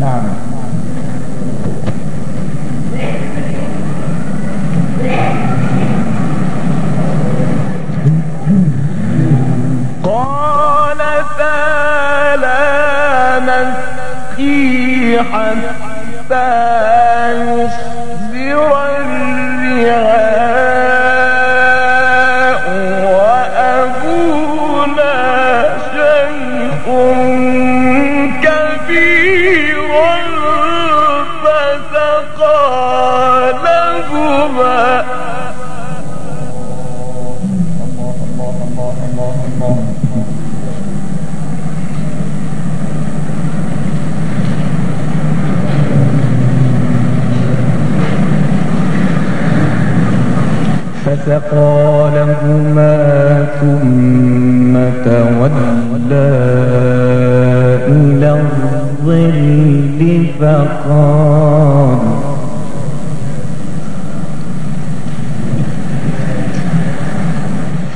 نعم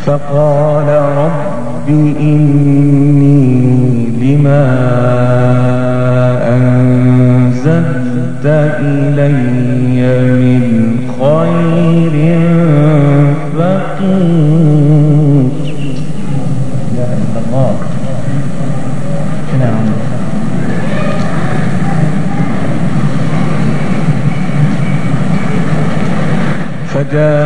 فقال رب إني لما أنزلت إلي من خير فقير. الله. نعم فجاءته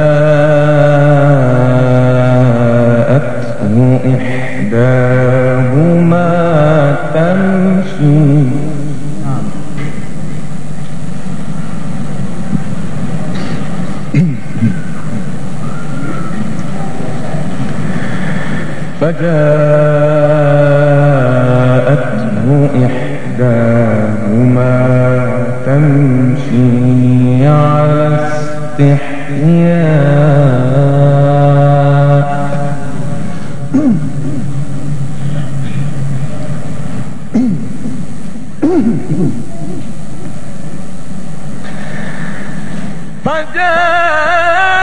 فجاءته إحداهما تمشي على استحياء. فجاءته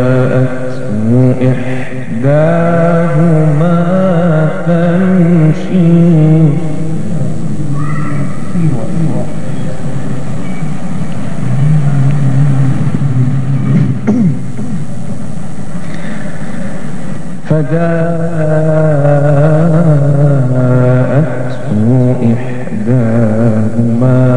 فجاءته إحداهما تمشي فجاءته إحداهما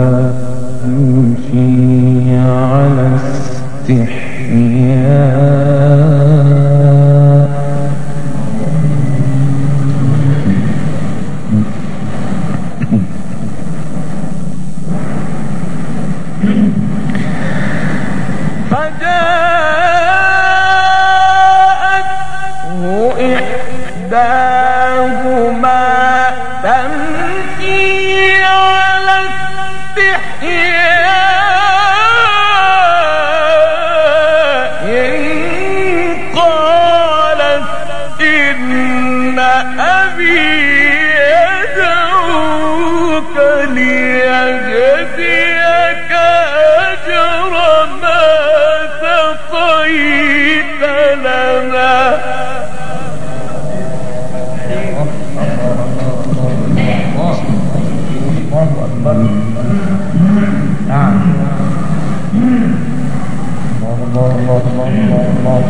الله.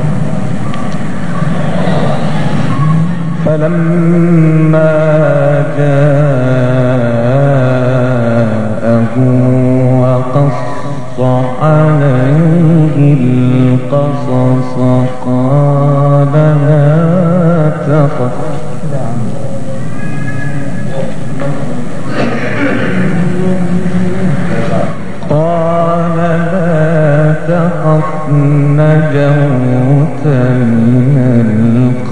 فلما جاءه وقص عليه القصص قال لا تخف. نجوت من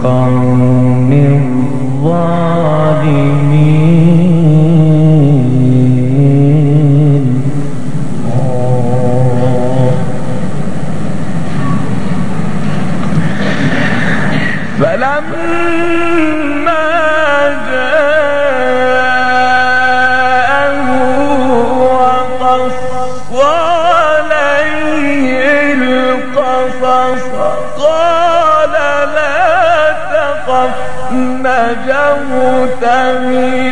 القوم الظالمين.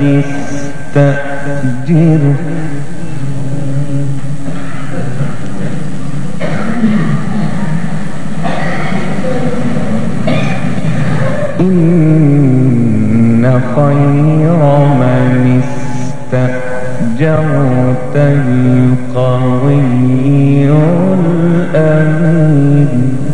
أبت استأجره إن خير من استأجرت القوي الأمين.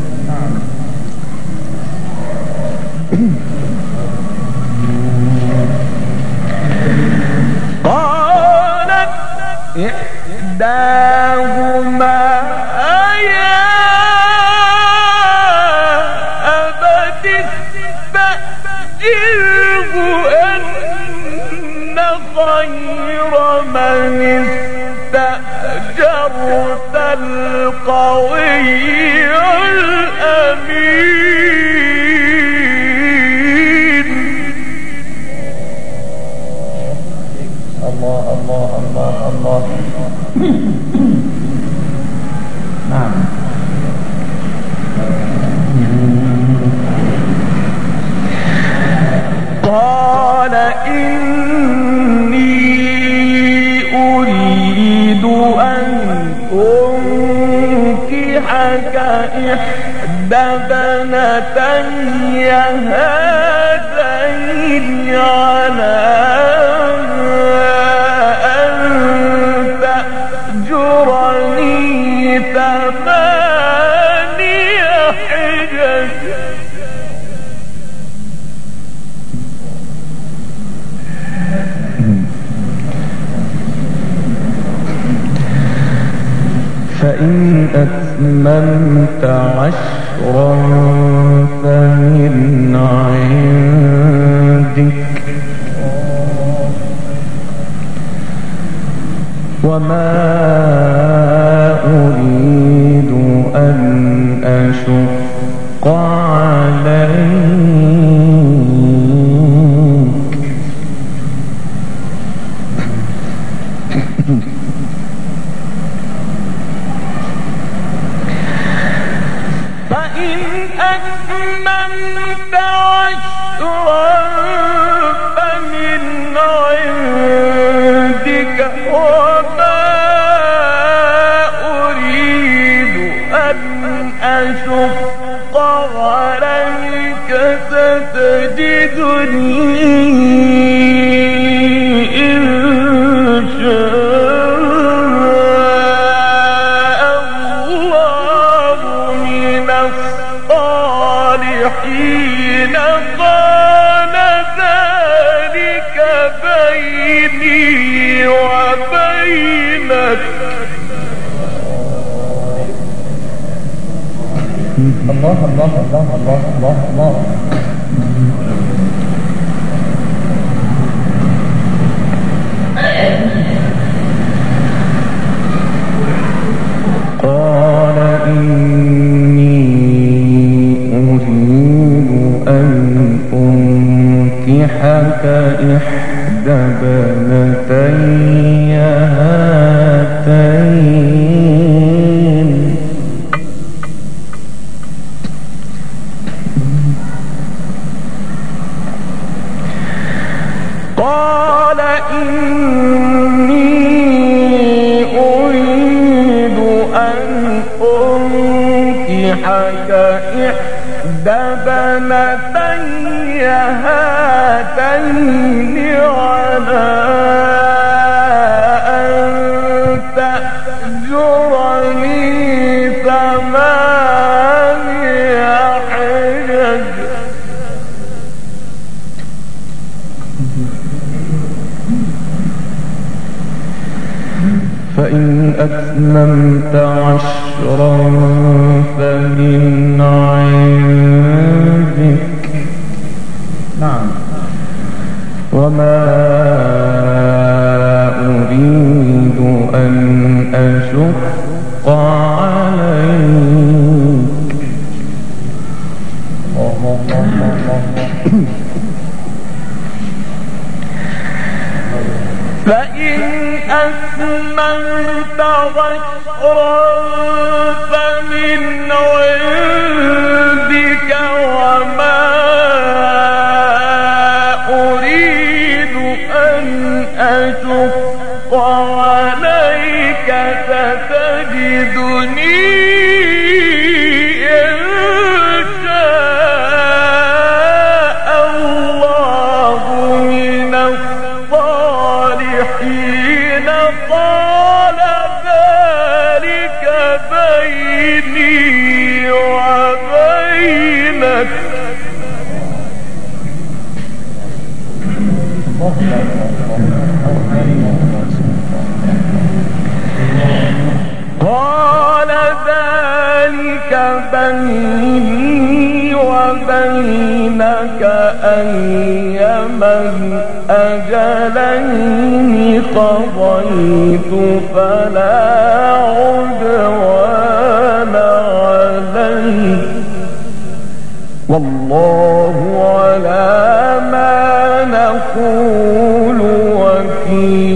نعم. قال إني أريد أن أنكحك إحدى بنتي هاتين على فإن أتممت عشرا فمن عندك. وما أريد أن أشق عليك أشق عليك ستجدني الصالحين. قال ذلك بيني الله الله الله الله الله الله. قال إني أريد أن أنكحك إحدى بنتي هاتين. أنكحك إحدى بنتي هاتين أتممت عشرا فمن عندك. نعم. وما أريد أن أشق عليك. فإن أسمنت غشرا فمن عندك وما أريد أن أشق عليك ستجدني الأجلين قضيت فلا عدوان والله على ما نقول وكيل.